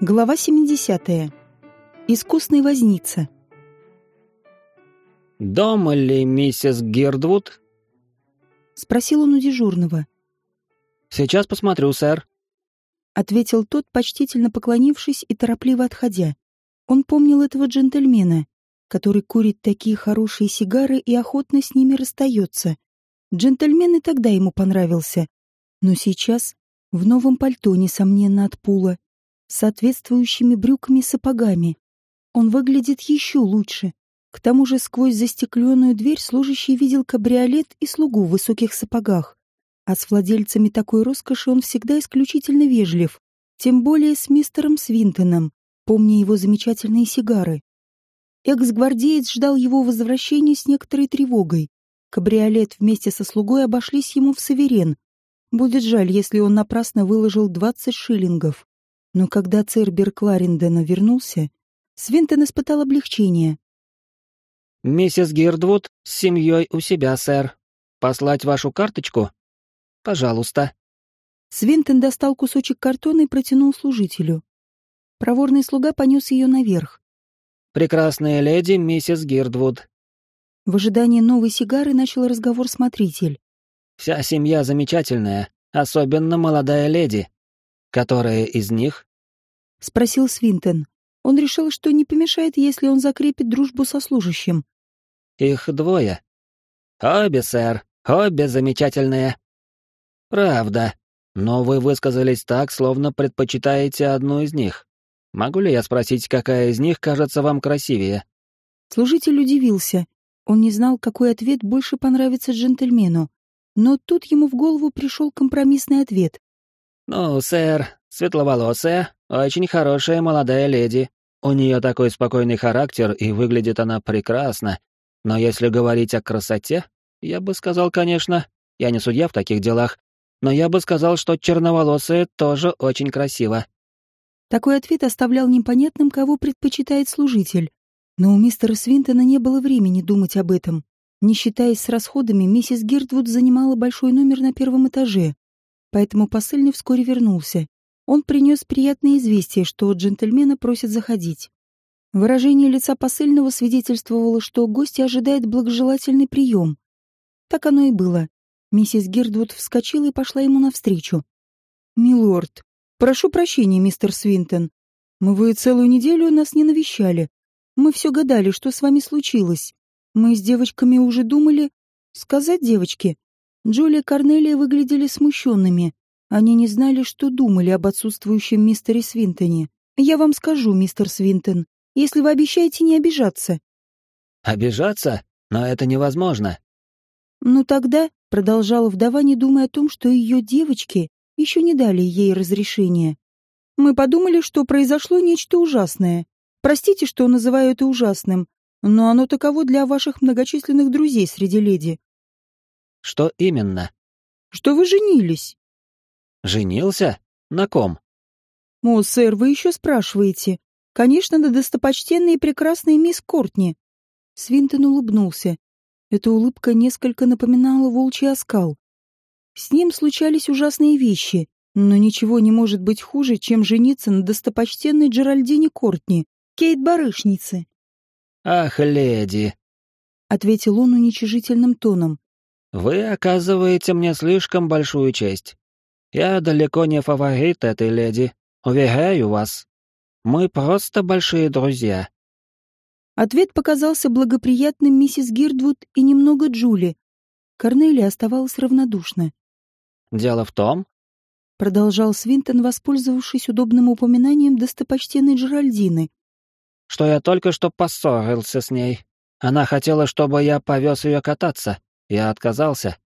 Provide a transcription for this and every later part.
Глава 70. Искусный возница. «Дома ли миссис Гирдвуд?» — спросил он у дежурного. «Сейчас посмотрю, сэр», — ответил тот, почтительно поклонившись и торопливо отходя. Он помнил этого джентльмена, который курит такие хорошие сигары и охотно с ними расстается. Джентльмен и тогда ему понравился. Но сейчас в новом пальто, несомненно, от пула, с соответствующими брюками и сапогами. Он выглядит еще лучше. К тому же сквозь застекленную дверь служащий видел кабриолет и слугу в высоких сапогах. А с владельцами такой роскоши он всегда исключительно вежлив, тем более с мистером Свинтоном, помня его замечательные сигары. Экс-гвардеец ждал его возвращения с некоторой тревогой. Кабриолет вместе со слугой обошлись ему в саверен. Будет жаль, если он напрасно выложил двадцать шиллингов. Но когда Цербер Кларендена вернулся, Свинтон испытал облегчение. «Миссис Гирдвуд с семьей у себя, сэр. Послать вашу карточку? Пожалуйста». Свинтон достал кусочек картона и протянул служителю. Проворный слуга понес ее наверх. «Прекрасная леди, миссис Гирдвуд». В ожидании новой сигары начал разговор смотритель. «Вся семья замечательная, особенно молодая леди. Которая из них?» — спросил Свинтон. Он решил, что не помешает, если он закрепит дружбу со служащим. «Их двое. Обе, сэр, обе замечательные». «Правда. Но вы высказались так, словно предпочитаете одну из них. Могу ли я спросить, какая из них кажется вам красивее?» Служитель удивился. Он не знал, какой ответ больше понравится джентльмену. Но тут ему в голову пришел компромиссный ответ. «Ну, сэр, светловолосая, очень хорошая молодая леди. У нее такой спокойный характер, и выглядит она прекрасно. Но если говорить о красоте, я бы сказал, конечно, я не судья в таких делах, но я бы сказал, что черноволосая тоже очень красиво. Такой ответ оставлял непонятным, кого предпочитает служитель. Но у мистера Свинтона не было времени думать об этом. Не считаясь с расходами, миссис Гиртвуд занимала большой номер на первом этаже. Поэтому посыльный вскоре вернулся. Он принес приятное известие, что джентльмена просят заходить. Выражение лица посыльного свидетельствовало, что гости ожидает благожелательный прием. Так оно и было. Миссис Гирдвуд вскочила и пошла ему навстречу. «Милорд, Прошу прощения, мистер Свинтон. Мы вы целую неделю нас не навещали. Мы все гадали, что с вами случилось. Мы с девочками уже думали... Сказать девочке. Джулия и Корнелия выглядели смущенными. Они не знали, что думали об отсутствующем мистере Свинтоне. Я вам скажу, мистер Свинтон, если вы обещаете не обижаться. Обижаться? Но это невозможно. Ну тогда, продолжала вдова, не думая о том, что ее девочки еще не дали ей разрешения. Мы подумали, что произошло нечто ужасное. Простите, что называю это ужасным, но оно таково для ваших многочисленных друзей среди леди. Что именно? Что вы женились. Женился? На ком? О, сэр, вы еще спрашиваете. Конечно, на достопочтенной и прекрасной мисс Кортни. Свинтон улыбнулся. Эта улыбка несколько напоминала волчий оскал. С ним случались ужасные вещи, но ничего не может быть хуже, чем жениться на достопочтенной Джеральдине Кортни, Кейт-барышнице. «Ах, леди!» — ответил он уничижительным тоном. «Вы оказываете мне слишком большую честь. Я далеко не фаворит этой леди, уверяю вас. Мы просто большие друзья». Ответ показался благоприятным миссис Гирдвуд и немного Джули. Корнелия оставалась равнодушна. Дело в том, продолжал Свинтон, воспользовавшись удобным упоминанием достопочтенной Джеральдины, что я только что поссорился с ней. Она хотела, чтобы я повез ее кататься. Я отказался.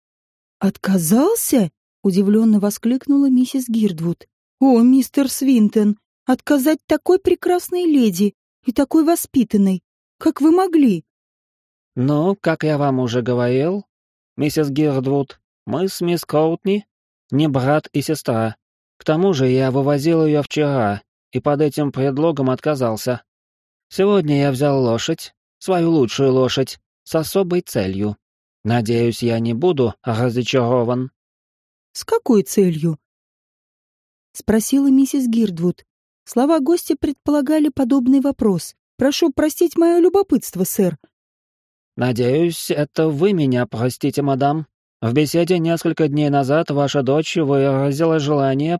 «Отказался?» — удивленно воскликнула миссис Гирдвуд. «О, мистер Свинтон, отказать такой прекрасной леди и такой воспитанной. Как вы могли?» «Ну, как я вам уже говорил, миссис Гирдвуд, мы с мисс Коутни не брат и сестра. К тому же я вывозил ее вчера и под этим предлогом отказался. Сегодня я взял лошадь, свою лучшую лошадь, с особой целью. Надеюсь, я не буду разочарован. С какой целью? Спросила миссис Гирдвуд. Слова гостя предполагали подобный вопрос. «Прошу простить мое любопытство, сэр». «Надеюсь, это вы меня простите, мадам. В беседе несколько дней назад ваша дочь выразила желание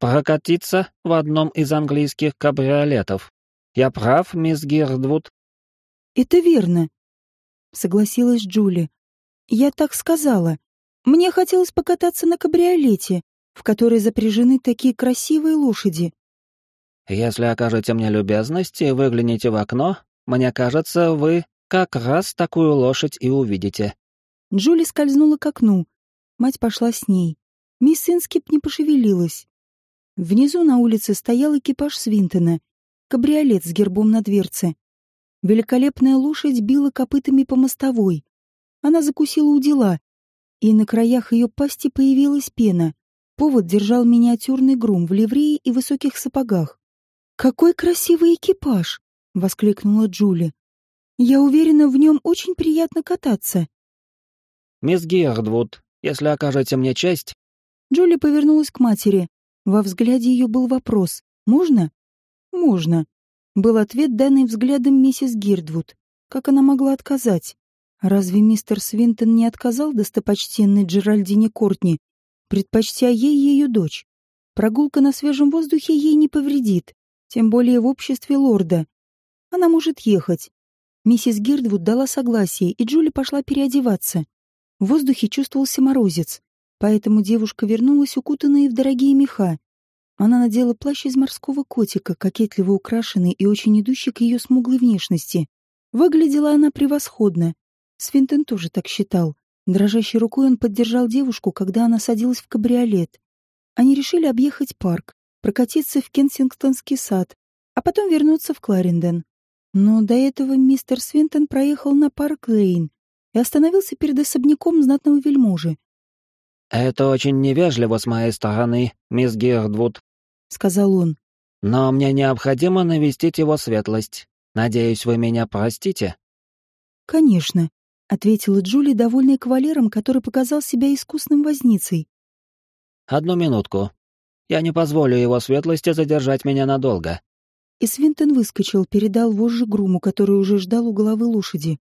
прокатиться в одном из английских кабриолетов. Я прав, мисс Гирдвуд?» «Это верно», — согласилась Джули. «Я так сказала. Мне хотелось покататься на кабриолете, в которой запряжены такие красивые лошади. Если окажете мне любезность и выгляните в окно, мне кажется, вы как раз такую лошадь и увидите». Джули скользнула к окну. Мать пошла с ней. Мисс Инскип не пошевелилась. Внизу на улице стоял экипаж Свинтона, кабриолет с гербом на дверце. Великолепная лошадь била копытами по мостовой. Она закусила у дела, и на краях ее пасти появилась пена. Повод держал миниатюрный грум в ливрее и высоких сапогах. «Какой красивый экипаж!» — воскликнула Джули. «Я уверена, в нем очень приятно кататься». «Мисс Гердвуд, если окажете мне честь...» Джули повернулась к матери. Во взгляде ее был вопрос «Можно?» «Можно», — был ответ, данный взглядом миссис Гирдвуд. Как она могла отказать? Разве мистер Свинтон не отказал достопочтенной Джеральдине Кортни, предпочтя ей ее дочь? Прогулка на свежем воздухе ей не повредит тем более в обществе лорда. Она может ехать. Миссис Гирдвуд дала согласие, и Джули пошла переодеваться. В воздухе чувствовался морозец, поэтому девушка вернулась укутанная в дорогие меха. Она надела плащ из морского котика, кокетливо украшенный и очень идущий к ее смуглой внешности. Выглядела она превосходно. Свинтон тоже так считал. Дрожащей рукой он поддержал девушку, когда она садилась в кабриолет. Они решили объехать парк прокатиться в Кенсингтонский сад, а потом вернуться в Кларендон. Но до этого мистер Свинтон проехал на парк Лейн и остановился перед особняком знатного вельможи. «Это очень невежливо с моей стороны, мисс Гердвуд», — сказал он. «Но мне необходимо навестить его светлость. Надеюсь, вы меня простите?» «Конечно», — ответила Джули, довольная кавалером, который показал себя искусным возницей. «Одну минутку», я не позволю его светлости задержать меня надолго». И Свинтон выскочил, передал вожжи груму, который уже ждал у головы лошади.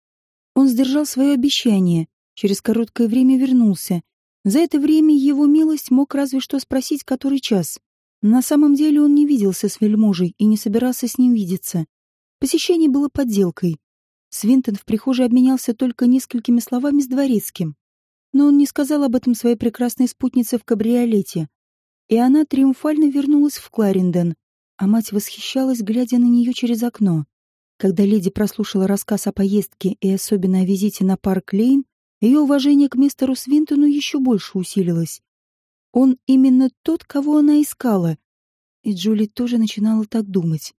Он сдержал свое обещание, через короткое время вернулся. За это время его милость мог разве что спросить, который час. На самом деле он не виделся с вельможей и не собирался с ним видеться. Посещение было подделкой. Свинтон в прихожей обменялся только несколькими словами с дворецким. Но он не сказал об этом своей прекрасной спутнице в кабриолете, и она триумфально вернулась в Кларендон, а мать восхищалась, глядя на нее через окно. Когда леди прослушала рассказ о поездке и особенно о визите на парк Лейн, ее уважение к мистеру Свинтону еще больше усилилось. Он именно тот, кого она искала. И Джули тоже начинала так думать.